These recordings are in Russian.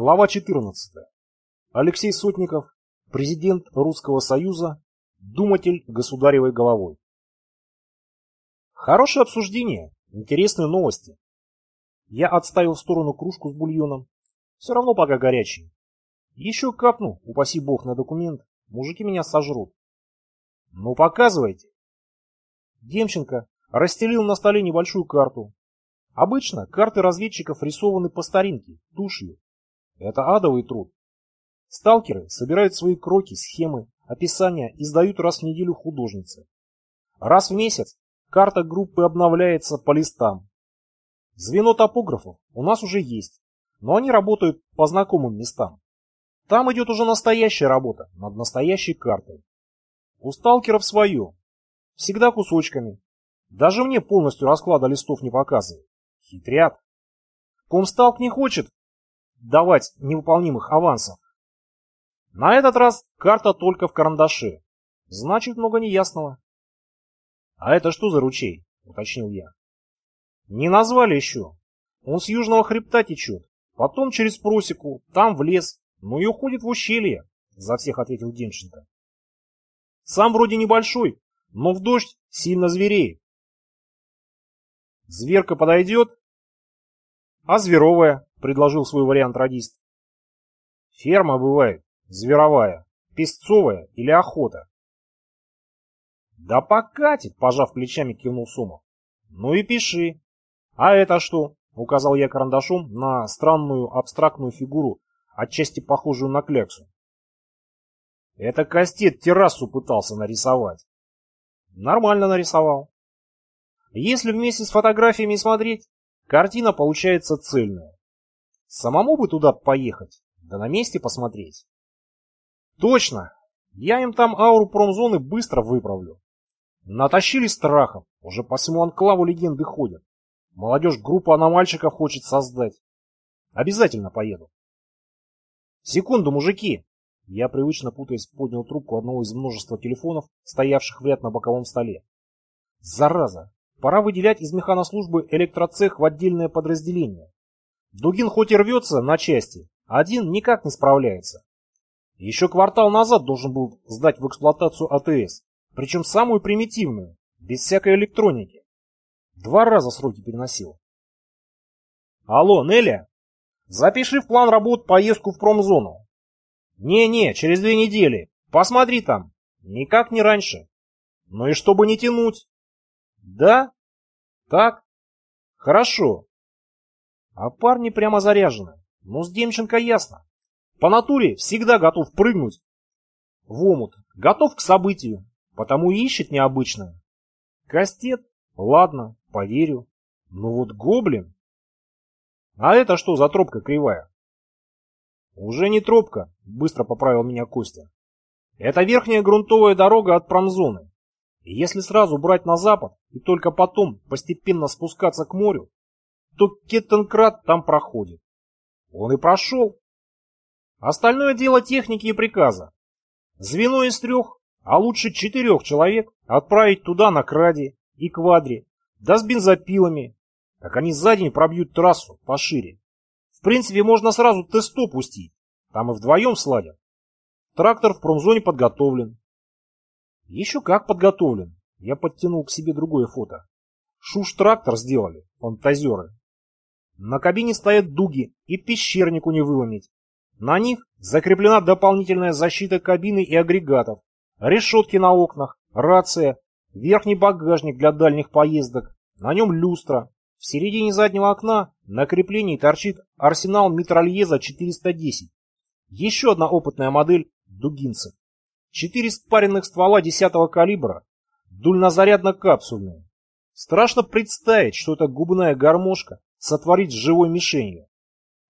Глава 14. Алексей Сотников, президент Русского Союза, думатель государевой головой. Хорошее обсуждение, интересные новости. Я отставил в сторону кружку с бульоном. Все равно пока горячий. Еще капну, упаси бог, на документ. Мужики меня сожрут. Ну, показывайте. Демченко расстелил на столе небольшую карту. Обычно карты разведчиков рисованы по старинке, тушью, это адовый труд. Сталкеры собирают свои кроки, схемы, описания и сдают раз в неделю художнице. Раз в месяц карта группы обновляется по листам. Звено топографов у нас уже есть, но они работают по знакомым местам. Там идет уже настоящая работа над настоящей картой. У сталкеров свое. Всегда кусочками. Даже мне полностью расклада листов не показывают. Хитрят. Комсталк не хочет, давать невыполнимых авансов. На этот раз карта только в карандаше. Значит, много неясного. А это что за ручей? Уточнил я. Не назвали еще. Он с южного хребта течет. Потом через просеку, там в лес, ну и уходит в ущелье, за всех ответил Демченко. Сам вроде небольшой, но в дождь сильно звереет. Зверка подойдет? А зверовая? — предложил свой вариант радист. «Ферма бывает зверовая, песцовая или охота». «Да покатит!» — пожав плечами, кивнул Сумов. «Ну и пиши». «А это что?» — указал я карандашом на странную абстрактную фигуру, отчасти похожую на кляксу. «Это Кастет террасу пытался нарисовать». «Нормально нарисовал». Если вместе с фотографиями смотреть, картина получается цельная. Самому бы туда поехать, да на месте посмотреть. Точно, я им там ауру промзоны быстро выправлю. Натащили страхов, уже по всему анклаву легенды ходят. Молодежь группу аномальщиков хочет создать. Обязательно поеду. Секунду, мужики. Я привычно путаясь поднял трубку одного из множества телефонов, стоявших в ряд на боковом столе. Зараза, пора выделять из механослужбы электроцех в отдельное подразделение. Дугин хоть и рвется на части, один никак не справляется. Еще квартал назад должен был сдать в эксплуатацию АТС, причем самую примитивную, без всякой электроники. Два раза сроки переносил. Алло, Неля, запиши в план работ поездку в промзону. Не-не, через две недели. Посмотри там. Никак не раньше. Ну и чтобы не тянуть. Да? Так? Хорошо. А парни прямо заряжены. Ну, с Демченко ясно. По натуре всегда готов прыгнуть в омут, готов к событию, потому и ищет необычное. Кастет? Ладно, поверю. Но вот гоблин... А это что за тропка кривая? Уже не тропка, быстро поправил меня Костя. Это верхняя грунтовая дорога от промзоны. И если сразу брать на запад и только потом постепенно спускаться к морю, то Кеттенкрат там проходит. Он и прошел. Остальное дело техники и приказа. Звено из трех, а лучше четырех человек отправить туда на краде и квадре, да с бензопилами. Так они за день пробьют трассу пошире. В принципе, можно сразу тесто пустить. Там и вдвоем сладят. Трактор в промзоне подготовлен. Еще как подготовлен. Я подтянул к себе другое фото. Шуш-трактор сделали, фантазеры. На кабине стоят дуги, и пещернику не выломить. На них закреплена дополнительная защита кабины и агрегатов, решетки на окнах, рация, верхний багажник для дальних поездок, на нем люстра. В середине заднего окна на креплении торчит арсенал Митральеза 410. Еще одна опытная модель дугинцев. Четыре спаренных ствола 10 калибра, дульнозарядно-капсульные. Страшно представить, что это губная гармошка сотворить с живой мишенью.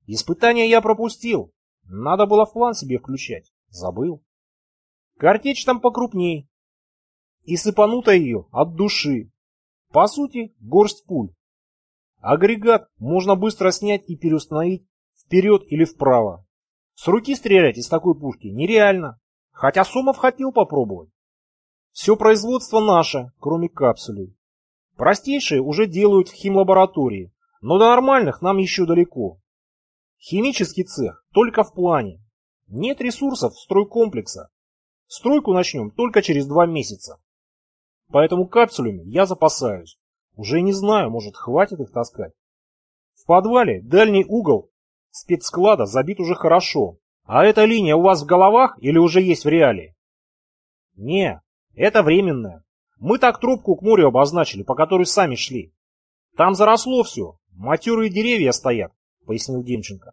Испытание я пропустил. Надо было в план себе включать. Забыл. Картечь там покрупней. И сыпануто ее от души. По сути, горсть пуль. Агрегат можно быстро снять и переустановить вперед или вправо. С руки стрелять из такой пушки нереально. Хотя Сомов хотел попробовать. Все производство наше, кроме капсулей. Простейшие уже делают в химлаборатории, но до нормальных нам еще далеко. Химический цех только в плане. Нет ресурсов стройкомплекса. Стройку начнем только через два месяца. Поэтому капсулями я запасаюсь. Уже не знаю, может хватит их таскать. В подвале дальний угол спецсклада забит уже хорошо. А эта линия у вас в головах или уже есть в реале? Не, это временная. Мы так трубку к морю обозначили, по которой сами шли. Там заросло все, матерые деревья стоят, пояснил Демченко.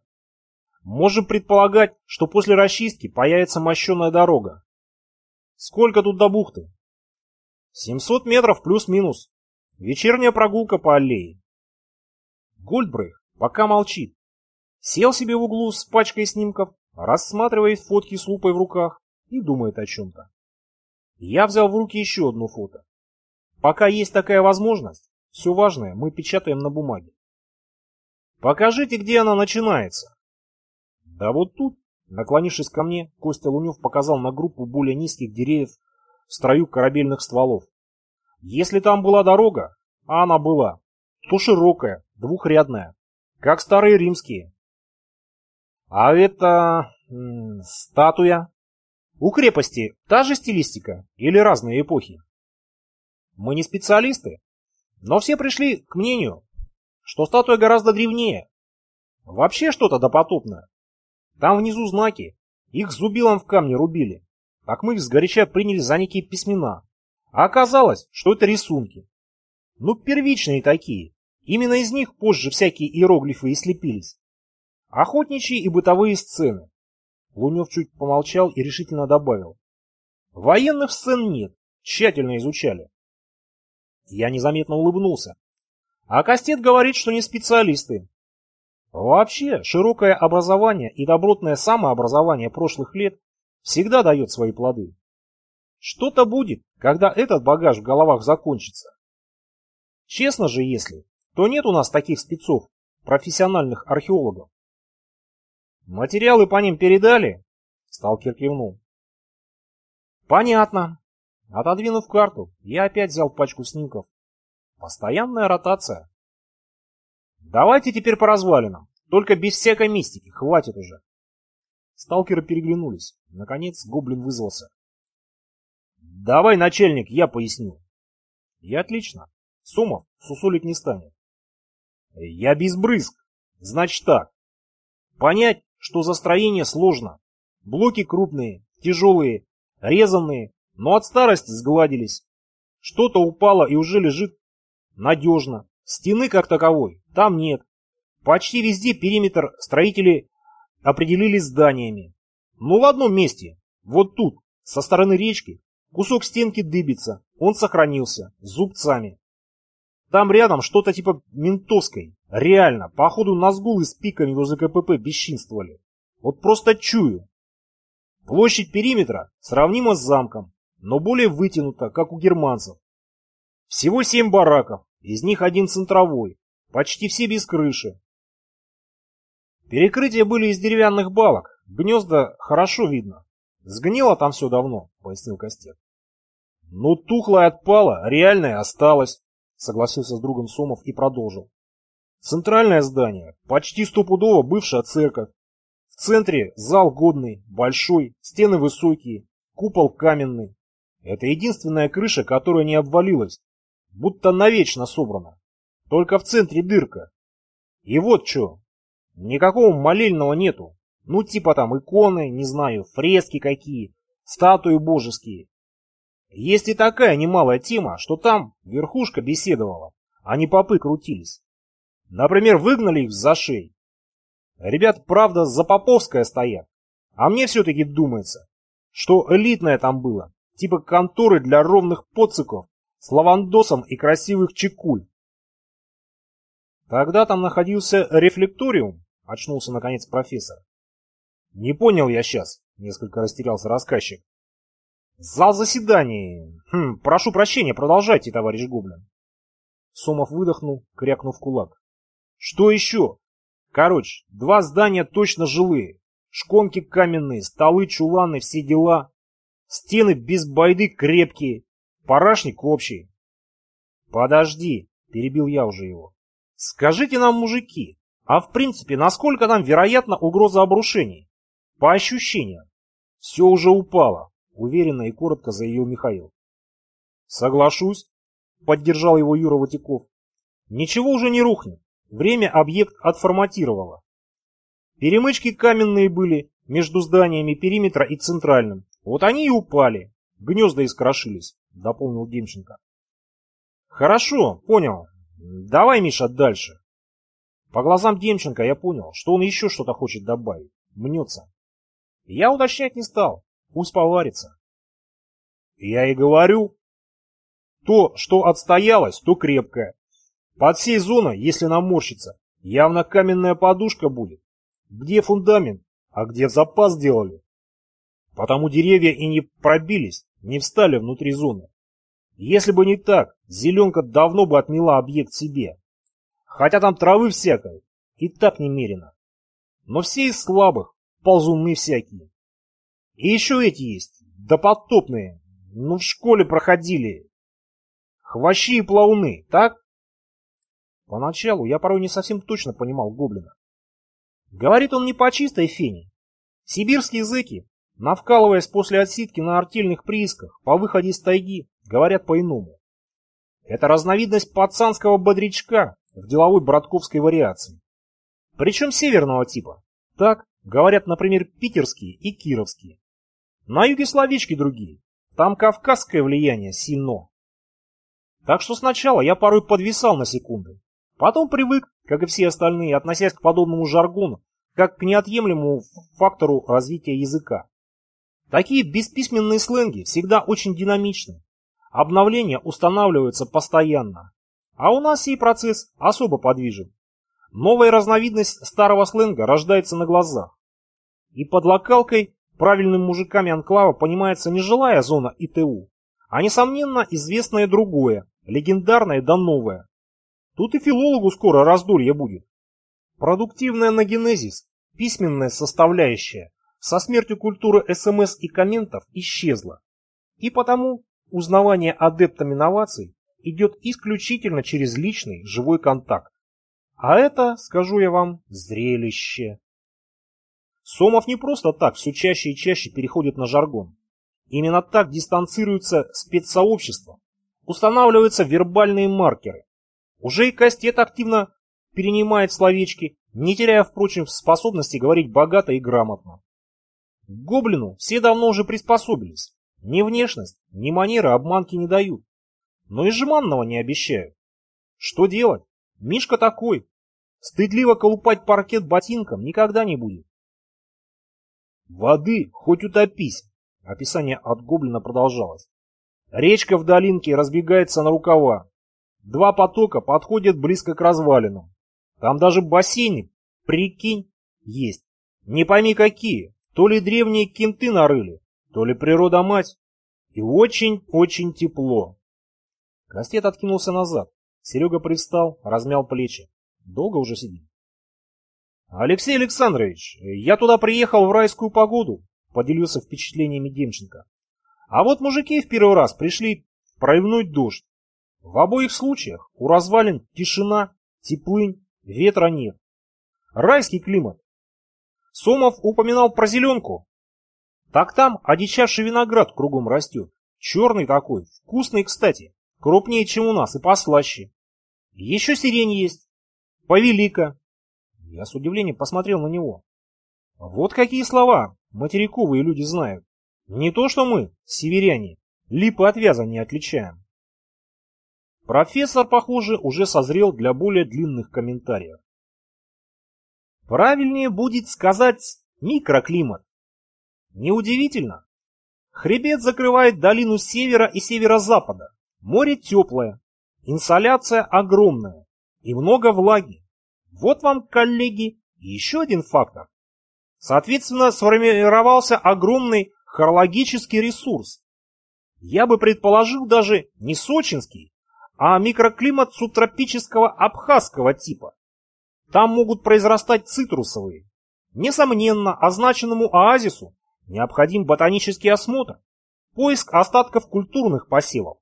Можем предполагать, что после расчистки появится мощеная дорога. Сколько тут до бухты? 700 метров плюс-минус. Вечерняя прогулка по аллее. Гольдбрейх пока молчит. Сел себе в углу с пачкой снимков, рассматривает фотки с лупой в руках и думает о чем-то. Я взял в руки еще одно фото. Пока есть такая возможность, все важное мы печатаем на бумаге. Покажите, где она начинается. Да вот тут, наклонившись ко мне, Костя Лунев показал на группу более низких деревьев в строю корабельных стволов. Если там была дорога, а она была, то широкая, двухрядная, как старые римские. А это... Статуя. У крепости та же стилистика или разные эпохи? Мы не специалисты, но все пришли к мнению, что статуя гораздо древнее. Вообще что-то допотопное. Там внизу знаки. Их зубилом в камне рубили. Так мы сгоряча приняли за некие письмена. А оказалось, что это рисунки. Ну, первичные такие. Именно из них позже всякие иероглифы и слепились. Охотничьи и бытовые сцены. Лунев чуть помолчал и решительно добавил. Военных сцен нет, тщательно изучали. Я незаметно улыбнулся. А Кастет говорит, что не специалисты. Вообще, широкое образование и добротное самообразование прошлых лет всегда дает свои плоды. Что-то будет, когда этот багаж в головах закончится. Честно же, если, то нет у нас таких спецов, профессиональных археологов. Материалы по ним передали? Сталкер кивнул. Понятно. Отодвинув карту, я опять взял пачку снимков. Постоянная ротация. Давайте теперь по развалинам. Только без всякой мистики, хватит уже. Сталкеры переглянулись. Наконец гоблин вызвался. Давай, начальник, я поясню. И отлично. Сомов сусолить не станет. Я без брызг. Значит так. Понять, что за строение сложно. Блоки крупные, тяжелые, резанные, но от старости сгладились. Что-то упало и уже лежит надежно. Стены как таковой там нет. Почти везде периметр строители определили зданиями. Но в одном месте, вот тут, со стороны речки, кусок стенки дыбится, он сохранился, зубцами. Там рядом что-то типа ментовской. Реально, походу назгулы с пиками возле КПП бесчинствовали. Вот просто чую. Площадь периметра сравнима с замком, но более вытянута, как у германцев. Всего семь бараков, из них один центровой, почти все без крыши. Перекрытия были из деревянных балок, гнезда хорошо видно. Сгнило там все давно, пояснил Костет. Ну, тухлое отпало, реальное осталось, согласился с другом Сомов и продолжил. Центральное здание, почти стопудово бывшая церковь. В центре зал годный, большой, стены высокие, купол каменный. Это единственная крыша, которая не обвалилась, будто навечно собрана. Только в центре дырка. И вот что. Никакого молельного нету. Ну, типа там иконы, не знаю, фрески какие, статуи божеские. Есть и такая немалая тема, что там верхушка беседовала, а не попы крутились. Например, выгнали их за шеи. Ребят, правда, за Поповское стоят. А мне все-таки думается, что элитное там было, типа конторы для ровных поциков с лавандосом и красивых чекуль. Тогда там находился рефлекториум, очнулся наконец профессор. Не понял я сейчас, несколько растерялся рассказчик. Зал заседаний. Хм, прошу прощения, продолжайте, товарищ Гоблин. Сомов выдохнул, крякнув кулак. Что еще? Короче, два здания точно жилые. Шконки каменные, столы, чуланы, все дела. Стены без байды крепкие. Парашник общий. Подожди, перебил я уже его. Скажите нам, мужики, а в принципе, насколько нам вероятна угроза обрушений? По ощущениям. Все уже упало, уверенно и коротко заявил Михаил. Соглашусь, поддержал его Юра Ватяков. Ничего уже не рухнет. Время объект отформатировало. Перемычки каменные были между зданиями периметра и центральным. Вот они и упали. Гнезда искрошились, дополнил Демченко. Хорошо, понял. Давай, Миша, дальше. По глазам Демченко я понял, что он еще что-то хочет добавить. Мнется. Я уточнять не стал. Пусть поварится. Я и говорю. То, что отстоялось, то крепкое. Под всей зоной, если наморщится, явно каменная подушка будет. Где фундамент, а где запас делали? Потому деревья и не пробились, не встали внутри зоны. Если бы не так, зеленка давно бы отмела объект себе. Хотя там травы всякой, и так немерено. Но все из слабых, ползуны всякие. И еще эти есть, допотопные, ну в школе проходили. Хвощи и плауны, так? Поначалу я порой не совсем точно понимал гоблина. Говорит он не по чистой фене. Сибирские зэки, навкалываясь после отсидки на артельных приисках по выходе из тайги, говорят по-иному. Это разновидность пацанского бодрячка в деловой братковской вариации. Причем северного типа. Так говорят, например, питерские и кировские. На юге словечки другие. Там кавказское влияние сильно. Так что сначала я порой подвисал на секунды. Потом привык, как и все остальные, относясь к подобному жаргону, как к неотъемлемому фактору развития языка. Такие бесписьменные сленги всегда очень динамичны. Обновления устанавливаются постоянно. А у нас сей процесс особо подвижен. Новая разновидность старого сленга рождается на глазах. И под локалкой правильным мужиками анклава понимается не жилая зона ИТУ, а несомненно известное другое, легендарное да новое. Тут и филологу скоро раздолье будет. Продуктивная нагенезис, письменная составляющая, со смертью культуры СМС и комментов исчезла. И потому узнавание адептами новаций идет исключительно через личный живой контакт. А это, скажу я вам, зрелище. Сомов не просто так все чаще и чаще переходит на жаргон. Именно так дистанцируется спецсообщество, устанавливаются вербальные маркеры. Уже и Кастет активно перенимает словечки, не теряя, впрочем, способности говорить богато и грамотно. К гоблину все давно уже приспособились. Ни внешность, ни манеры обманки не дают. Но и жеманного не обещают. Что делать? Мишка такой. Стыдливо колупать паркет ботинком никогда не будет. Воды хоть утопись. Описание от гоблина продолжалось. Речка в долинке разбегается на рукава. Два потока подходят близко к развалинам. Там даже бассейны, прикинь, есть. Не пойми какие, то ли древние кенты нарыли, то ли природа-мать. И очень-очень тепло. Кастет откинулся назад. Серега привстал, размял плечи. Долго уже сидим? Алексей Александрович, я туда приехал в райскую погоду, поделился впечатлениями Демченко. А вот мужики в первый раз пришли проливнуть дождь. В обоих случаях у развалин тишина, теплынь, ветра нет. Райский климат. Сомов упоминал про зеленку. Так там одичавший виноград кругом растет. Черный такой, вкусный, кстати. Крупнее, чем у нас, и послаще. Еще сирень есть. Повелика. Я с удивлением посмотрел на него. Вот какие слова материковые люди знают. Не то, что мы, северяне, липы от вяза не отличаем. Профессор, похоже, уже созрел для более длинных комментариев. Правильнее будет сказать микроклимат. Неудивительно. Хребет закрывает долину севера и северо-запада. Море теплое, инсоляция огромная и много влаги. Вот вам, коллеги, еще один фактор. Соответственно, сформировался огромный хорологический ресурс. Я бы предположил даже не сочинский, а микроклимат субтропического абхазского типа. Там могут произрастать цитрусовые. Несомненно, означенному оазису необходим ботанический осмотр, поиск остатков культурных посевов.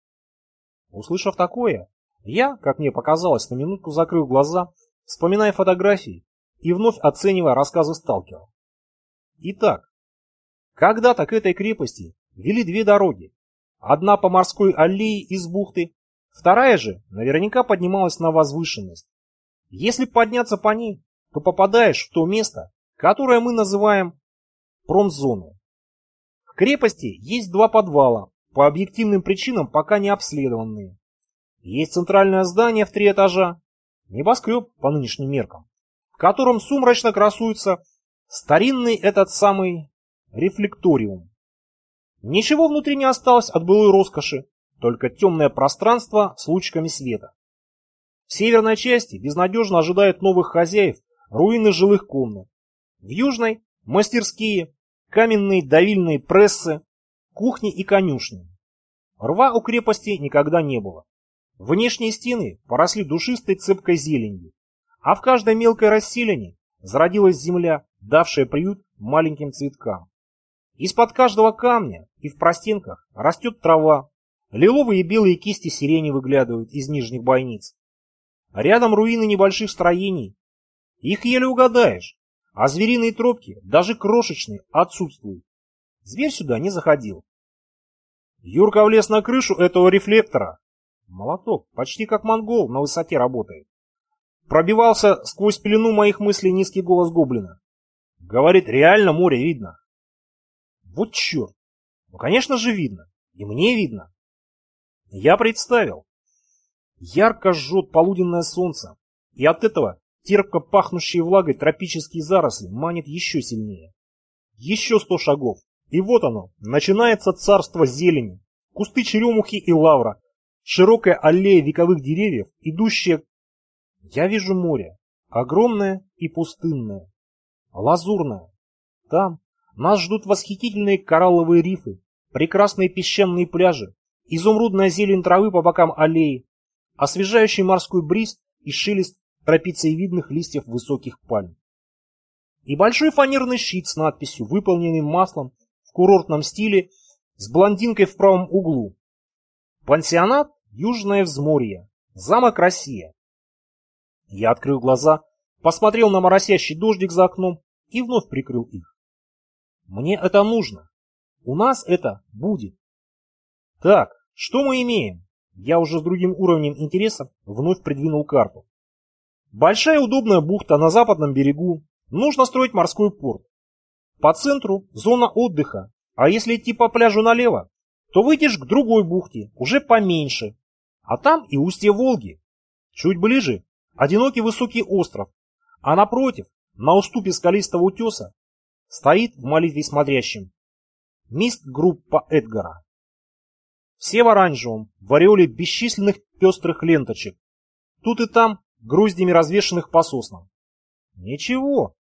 Услышав такое, я, как мне показалось, на минутку закрыл глаза, вспоминая фотографии, и вновь оценивая рассказы сталкеров. Итак, когда-то к этой крепости вели две дороги. Одна по морской аллее из бухты, вторая же наверняка поднималась на возвышенность. Если подняться по ней, то попадаешь в то место, которое мы называем промзоной. В крепости есть два подвала, по объективным причинам пока не обследованные. Есть центральное здание в три этажа, небоскреб по нынешним меркам, в котором сумрачно красуется старинный этот самый рефлекториум. Ничего внутри не осталось от былой роскоши, только темное пространство с лучиками света. В северной части безнадежно ожидают новых хозяев руины жилых комнат. В южной – мастерские, каменные давильные прессы, кухни и конюшни. Рва у крепости никогда не было. Внешние стены поросли душистой цепкой зеленью, а в каждой мелкой расселине зародилась земля, давшая приют маленьким цветкам. Из-под каждого камня и в простенках растет трава, лиловые и белые кисти сирени выглядывают из нижних бойниц. Рядом руины небольших строений. Их еле угадаешь, а звериные тропки, даже крошечные, отсутствуют. Зверь сюда не заходил. Юрка влез на крышу этого рефлектора. Молоток, почти как монгол, на высоте работает. Пробивался сквозь пелену моих мыслей низкий голос гоблина. Говорит, реально море видно. Вот черт. Ну, конечно же, видно. И мне видно. Я представил. Ярко жжет полуденное солнце. И от этого терпко пахнущие влагой тропические заросли манит еще сильнее. Еще сто шагов. И вот оно, начинается царство зелени. Кусты черемухи и лавра. Широкая аллея вековых деревьев, идущая... Я вижу море. Огромное и пустынное. Лазурное. Там, нас ждут восхитительные коралловые рифы, прекрасные песчаные пляжи, изумрудная зелень травы по бокам аллеи, освежающий морской бриз и шелест трапециевидных листьев высоких пальм. И большой фанерный щит с надписью, выполненным маслом в курортном стиле, с блондинкой в правом углу. Пансионат Южное Взморье, замок Россия. Я открыл глаза, посмотрел на моросящий дождик за окном и вновь прикрыл их. Мне это нужно. У нас это будет. Так, что мы имеем? Я уже с другим уровнем интереса вновь придвинул карту. Большая удобная бухта на западном берегу. Нужно строить морской порт. По центру зона отдыха, а если идти по пляжу налево, то выйдешь к другой бухте, уже поменьше. А там и устье Волги. Чуть ближе одинокий высокий остров, а напротив, на уступе скалистого утеса, стоит в молитве смотрящим. Мист группа Эдгара. Все в оранжевом, в ореоле бесчисленных пестрых ленточек. Тут и там груздями развешанных по соснам. Ничего,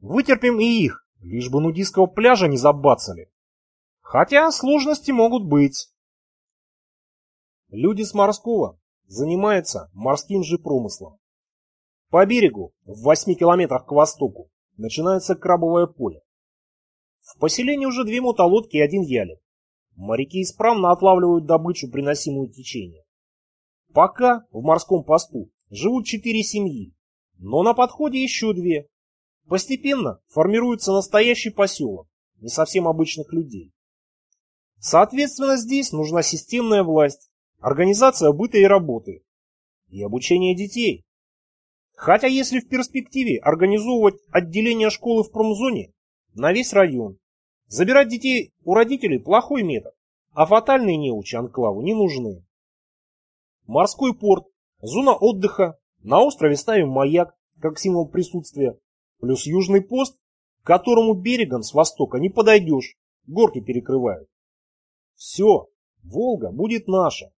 вытерпим и их, лишь бы нудистского пляжа не забацали. Хотя сложности могут быть. Люди с морского занимаются морским же промыслом. По берегу, в восьми километрах к востоку, начинается крабовое поле. В поселении уже две мотолодки и один ялик. Моряки исправно отлавливают добычу, приносимую течением. Пока в морском посту живут четыре семьи, но на подходе еще две. Постепенно формируется настоящий поселок, не совсем обычных людей. Соответственно, здесь нужна системная власть, организация быта и работы и обучение детей. Хотя если в перспективе организовывать отделение школы в промзоне, на весь район. Забирать детей у родителей плохой метод, а фатальные неучи анклаву не нужны. Морской порт, зона отдыха, на острове ставим маяк, как символ присутствия, плюс южный пост, к которому берегом с востока не подойдешь, горки перекрывают. Все, Волга будет наша.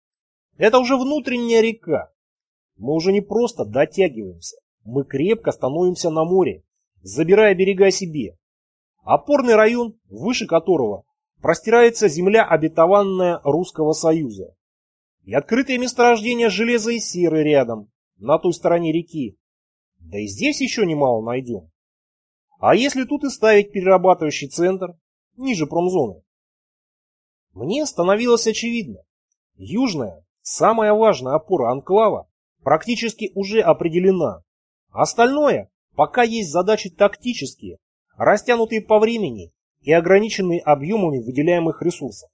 Это уже внутренняя река. Мы уже не просто дотягиваемся, мы крепко становимся на море, забирая берега себе. Опорный район, выше которого простирается земля обетованная Русского Союза. И открытые месторождения железа и серы рядом, на той стороне реки. Да и здесь еще немало найдем. А если тут и ставить перерабатывающий центр, ниже промзоны? Мне становилось очевидно. Южная, самая важная опора анклава, практически уже определена. Остальное пока есть задачи тактические, растянутые по времени и ограниченные объемами выделяемых ресурсов.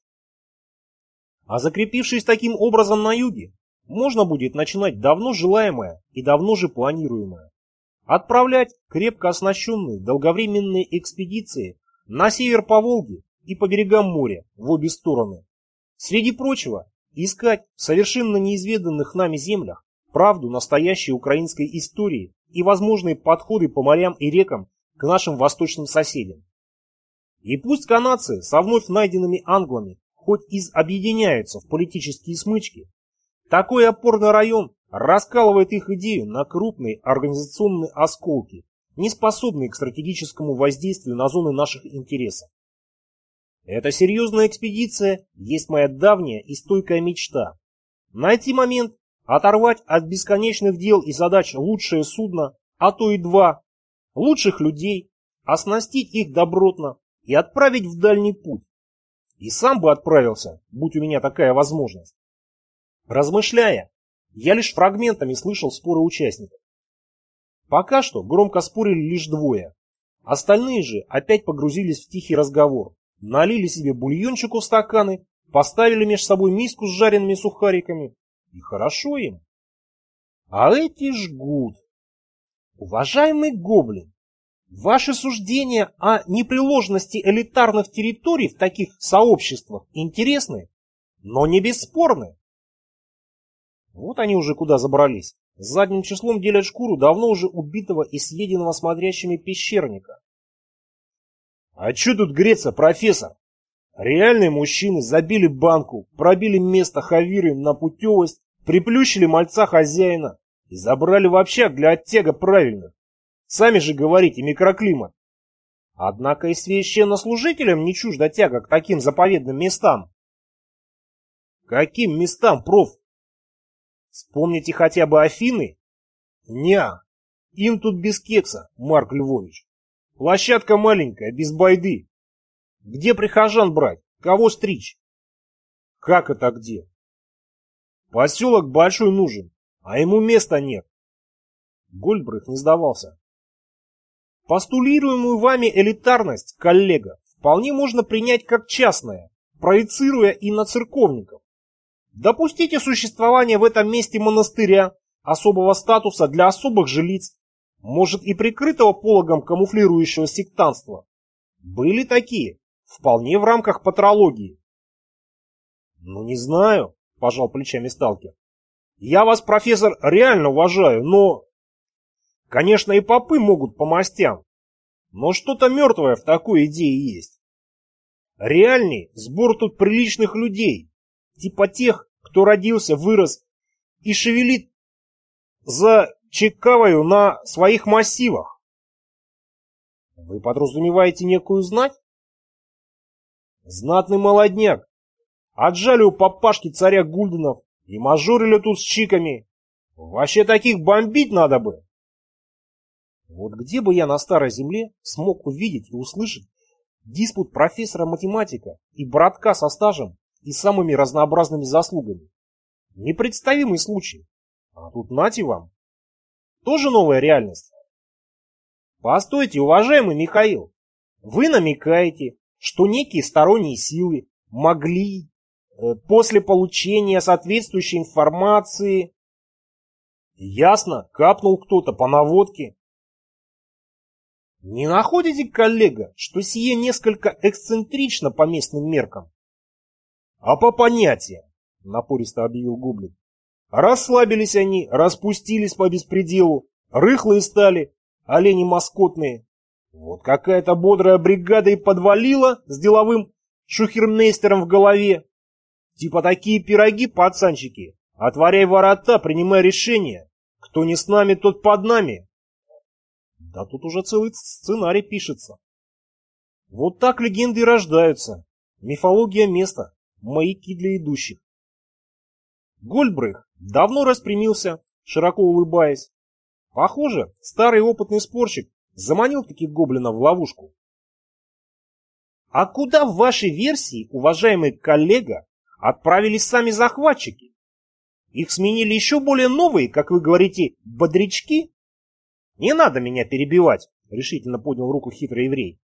А закрепившись таким образом на юге, можно будет начинать давно желаемое и давно же планируемое. Отправлять крепко оснащенные долговременные экспедиции на север по Волге и по берегам моря в обе стороны. Среди прочего, искать в совершенно неизведанных нами землях правду настоящей украинской истории и возможные подходы по морям и рекам к нашим восточным соседям. И пусть канадцы со вновь найденными англами хоть и объединяются в политические смычки, такой опорный район раскалывает их идею на крупные организационные осколки, не способные к стратегическому воздействию на зоны наших интересов. Эта серьезная экспедиция есть моя давняя и стойкая мечта. Найти момент, оторвать от бесконечных дел и задач лучшее судно, а то и два, лучших людей, оснастить их добротно и отправить в дальний путь. И сам бы отправился, будь у меня такая возможность. Размышляя, я лишь фрагментами слышал споры участников. Пока что громко спорили лишь двое. Остальные же опять погрузились в тихий разговор, налили себе бульончику в стаканы, поставили между собой миску с жареными сухариками. И хорошо им. А эти жгут. Уважаемый гоблин, ваши суждения о непреложности элитарных территорий в таких сообществах интересны, но не бесспорны. Вот они уже куда забрались. С задним числом делят шкуру давно уже убитого и съеденного смотрящими пещерника. А что тут греться, профессор? Реальные мужчины забили банку, пробили место Хавиры на путевость, приплющили мальца хозяина и забрали в общак для оттяга правильно. Сами же говорите, микроклимат. Однако и священнослужителям не чужда тяга к таким заповедным местам. Каким местам, проф? Вспомните хотя бы Афины? Ня, им тут без кекса, Марк Львович. Площадка маленькая, без байды. Где прихожан брать? Кого стричь? Как это где? Поселок большой нужен, а ему места нет. Гольдбрых не сдавался. Постулируемую вами элитарность, коллега, вполне можно принять как частное, проецируя и на церковников. Допустите существование в этом месте монастыря, особого статуса для особых же лиц, может и прикрытого пологом камуфлирующего сектанства. Были такие, вполне в рамках патрологии. Ну не знаю, пожал плечами сталкер. Я вас, профессор, реально уважаю, но... Конечно, и попы могут по мастям, но что-то мертвое в такой идее есть. Реальный сбор тут приличных людей, типа тех, кто родился, вырос и шевелит за чекавою на своих массивах. Вы подразумеваете некую знать? Знатный молодняк. Отжали у папашки царя Гульденов и мажорили тут с чиками. Вообще таких бомбить надо бы. Вот где бы я на старой земле смог увидеть и услышать диспут профессора математика и братка со стажем и самыми разнообразными заслугами. Непредставимый случай. А тут нате вам. Тоже новая реальность. Постойте, уважаемый Михаил. Вы намекаете, что некие сторонние силы могли после получения соответствующей информации... Ясно, капнул кто-то по наводке. Не находите, коллега, что сие несколько эксцентрично по местным меркам? А по понятиям, напористо объявил Гоблин. Расслабились они, распустились по беспределу, рыхлые стали, олени маскотные. Вот какая-то бодрая бригада и подвалила с деловым шухермейстером в голове. Типа такие пироги, пацанчики. Отворяй ворота, принимай решение. Кто не с нами, тот под нами. Да тут уже целый сценарий пишется. Вот так легенды рождаются. Мифология места, маяки для идущих. Гольбрых давно распрямился, широко улыбаясь. Похоже, старый опытный спорщик заманил таких гоблинов в ловушку. А куда в вашей версии, уважаемый коллега, отправились сами захватчики? Их сменили еще более новые, как вы говорите, бодрячки? Не надо меня перебивать, решительно поднял руку хитрый еврей.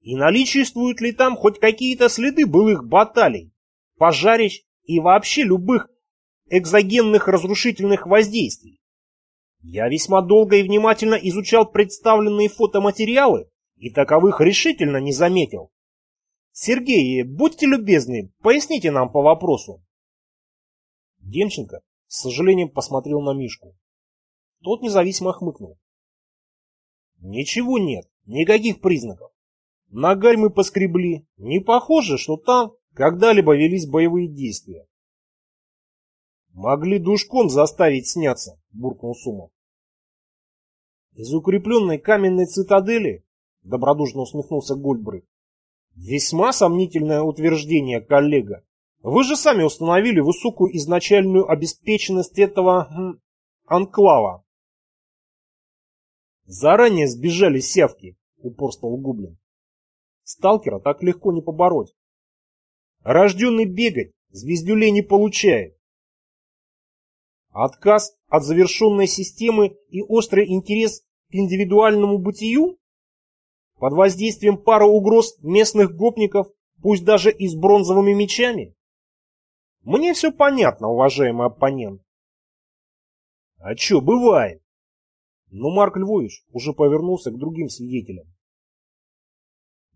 И наличествуют ли там хоть какие-то следы былых баталий, пожарищ и вообще любых экзогенных разрушительных воздействий? Я весьма долго и внимательно изучал представленные фотоматериалы и таковых решительно не заметил. Сергей, будьте любезны, поясните нам по вопросу. Демченко с сожалением посмотрел на Мишку. Тот независимо хмыкнул. Ничего нет, никаких признаков. Нагарь мы поскребли. Не похоже, что там когда-либо велись боевые действия. Могли душком заставить сняться, буркнул Сумов. Из укрепленной каменной цитадели, добродушно усмехнулся Гольдбрык. Весьма сомнительное утверждение, коллега. Вы же сами установили высокую изначальную обеспеченность этого хм, анклава. Заранее сбежали сявки, упорствовал Гублин. Сталкера так легко не побороть. Рожденный бегать звездюлей не получает. Отказ от завершенной системы и острый интерес к индивидуальному бытию? Под воздействием пары угроз местных гопников, пусть даже и с бронзовыми мечами? Мне все понятно, уважаемый оппонент. А чё, бывает. Но Марк Львович уже повернулся к другим свидетелям.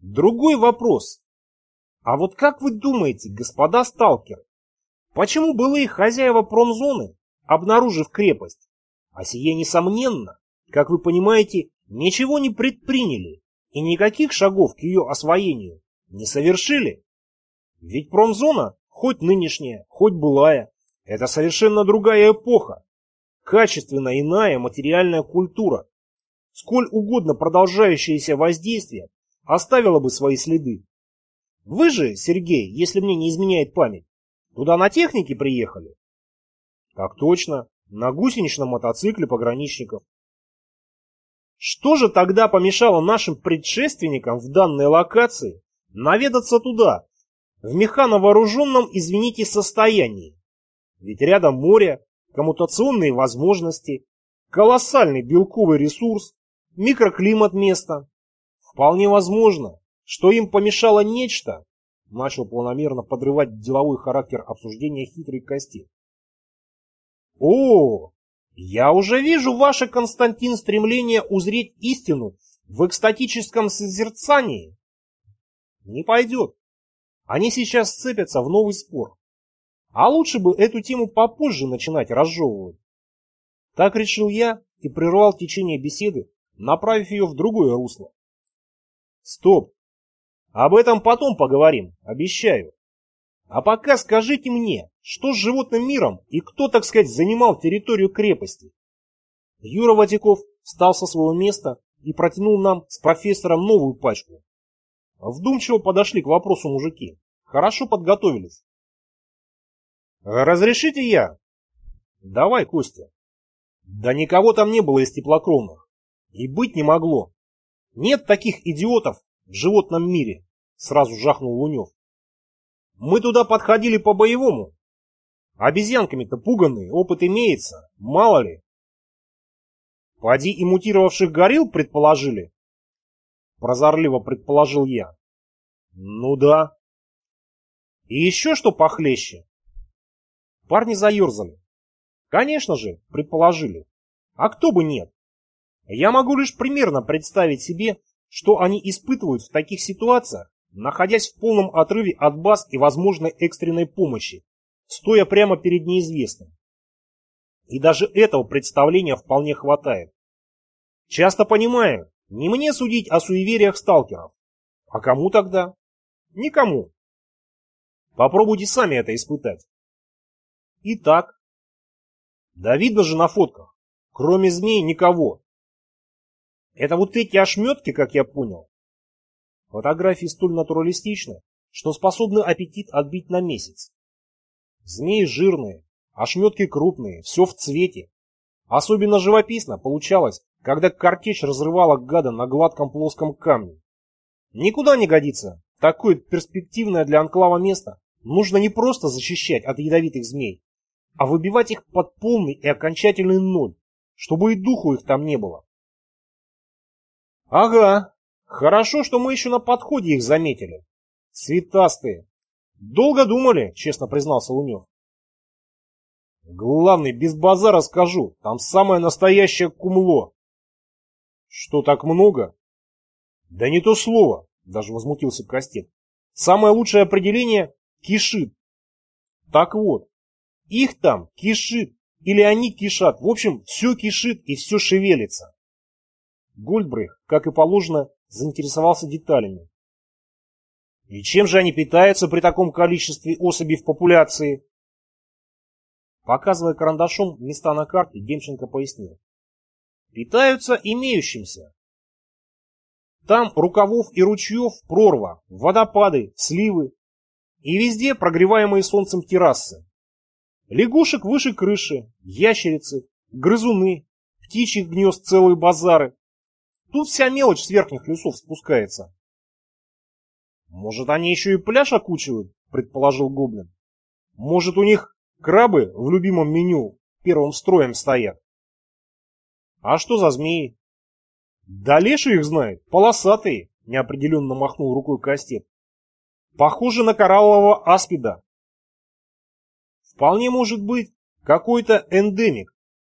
Другой вопрос. А вот как вы думаете, господа сталкеры, почему былые хозяева промзоны, обнаружив крепость, а сие несомненно, как вы понимаете, ничего не предприняли и никаких шагов к ее освоению не совершили? Ведь промзона, хоть нынешняя, хоть былая, это совершенно другая эпоха, качественно иная материальная культура, сколь угодно продолжающееся воздействие оставило бы свои следы. Вы же, Сергей, если мне не изменяет память, туда на технике приехали? Так точно, на гусеничном мотоцикле пограничников. Что же тогда помешало нашим предшественникам в данной локации наведаться туда, в механовооруженном, извините, состоянии? Ведь рядом море, коммутационные возможности, колоссальный белковый ресурс, микроклимат места. Вполне возможно, что им помешало нечто, начал планомерно подрывать деловой характер обсуждения хитрой кости. О, я уже вижу ваше, Константин, стремление узреть истину в экстатическом созерцании. Не пойдет. Они сейчас сцепятся в новый спор. А лучше бы эту тему попозже начинать разжевывать. Так решил я и прервал течение беседы, направив ее в другое русло. Стоп. Об этом потом поговорим, обещаю. А пока скажите мне, что с животным миром и кто, так сказать, занимал территорию крепости? Юра Ватяков встал со своего места и протянул нам с профессором новую пачку. Вдумчиво подошли к вопросу мужики. Хорошо подготовились. «Разрешите я?» «Давай, Костя». «Да никого там не было из теплокровных. И быть не могло. Нет таких идиотов в животном мире», сразу жахнул Лунев. «Мы туда подходили по-боевому. Обезьянками-то пуганные, опыт имеется, мало ли». «Поди и мутировавших горил предположили?» Прозорливо предположил я. «Ну да». «И еще что похлеще?» Парни заерзали. Конечно же, предположили. А кто бы нет? Я могу лишь примерно представить себе, что они испытывают в таких ситуациях, находясь в полном отрыве от баз и возможной экстренной помощи, стоя прямо перед неизвестным. И даже этого представления вполне хватает. Часто понимаю, не мне судить о суевериях сталкеров. А кому тогда? Никому. Попробуйте сами это испытать. Итак. Да видно же на фотках. Кроме змей никого. Это вот эти ошметки, как я понял. Фотографии столь натуралистичны, что способны аппетит отбить на месяц. Змеи жирные, ошметки крупные, все в цвете. Особенно живописно получалось, когда картечь разрывала гада на гладком плоском камне. Никуда не годится. Такое перспективное для анклава место нужно не просто защищать от ядовитых змей, а выбивать их под полный и окончательный ноль, чтобы и духу их там не было. Ага, хорошо, что мы еще на подходе их заметили. Цветастые. Долго думали, честно признался Лунев. Главный, без базара скажу, там самое настоящее кумло. Что так много? Да не то слово, даже возмутился Костет. Самое лучшее определение – кишит. Так вот, их там кишит, или они кишат. В общем, все кишит и все шевелится. Гольдбрейх, как и положено, заинтересовался деталями. И чем же они питаются при таком количестве особей в популяции? Показывая карандашом места на карте, Демченко пояснил. Питаются имеющимся. Там рукавов и ручьев прорва, водопады, сливы и везде прогреваемые солнцем террасы. Лягушек выше крыши, ящерицы, грызуны, птичьих гнезд целые базары. Тут вся мелочь с верхних лесов спускается. Может, они еще и пляж окучивают, предположил Гоблин. Может, у них крабы в любимом меню первым строем стоят. А что за змеи? Да леший их знает, полосатые, неопределенно махнул рукой Костет. Похоже на кораллового аспида. Вполне может быть какой-то эндемик.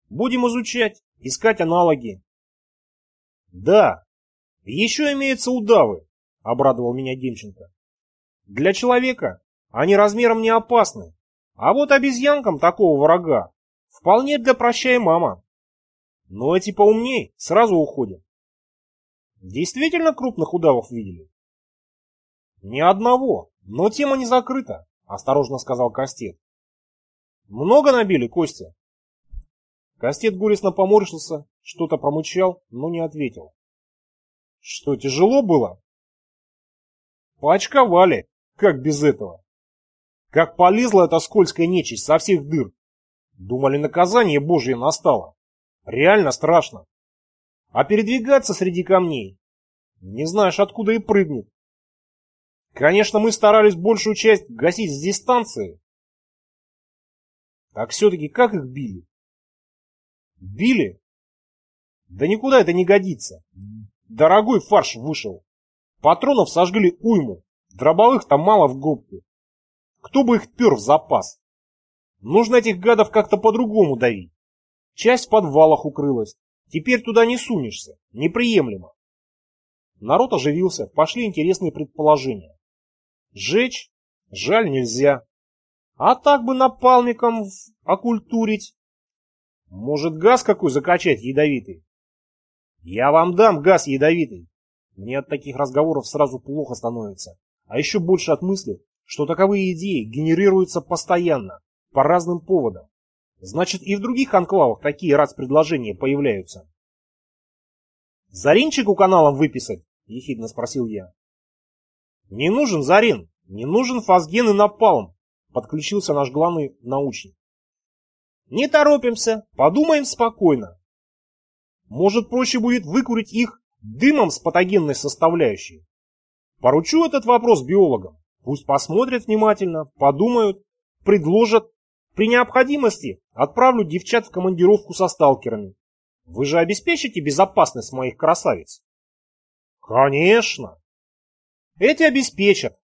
Будем изучать, искать аналоги. Да, еще имеются удавы, обрадовал меня Демченко. Для человека они размером не опасны, а вот обезьянкам такого врага вполне для прощай мама. Но эти поумней сразу уходят. Действительно крупных удавов видели? Ни одного, но тема не закрыта, осторожно сказал Костет. Много набили, Костя? Костет горестно поморщился, что-то промычал, но не ответил. Что, тяжело было? Поочковали, как без этого. Как полезла эта скользкая нечисть со всех дыр. Думали, наказание Божье настало. Реально страшно. А передвигаться среди камней, не знаешь, откуда и прыгнет. Конечно, мы старались большую часть гасить с дистанции. Так все-таки как их били? Били? Да никуда это не годится. Дорогой фарш вышел. Патронов сожгли уйму. Дробовых там мало в группе. Кто бы их пер в запас? Нужно этих гадов как-то по-другому давить. Часть в подвалах укрылась. Теперь туда не сунешься. Неприемлемо. Народ оживился, пошли интересные предположения. Жечь? Жаль, нельзя. А так бы напалмиком окультурить. Может, газ какой закачать ядовитый? Я вам дам газ ядовитый. Мне от таких разговоров сразу плохо становится. А еще больше от мысли, что таковые идеи генерируются постоянно, по разным поводам. Значит, и в других анклавах такие раз предложения появляются. «Заринчик у канала выписать?» – ехидно спросил я. «Не нужен Зарин, не нужен фазген и напалм», – подключился наш главный научник. «Не торопимся, подумаем спокойно. Может, проще будет выкурить их дымом с патогенной составляющей. Поручу этот вопрос биологам. Пусть посмотрят внимательно, подумают, предложат. При необходимости отправлю девчат в командировку со сталкерами. Вы же обеспечите безопасность моих красавиц? Конечно. Эти обеспечат,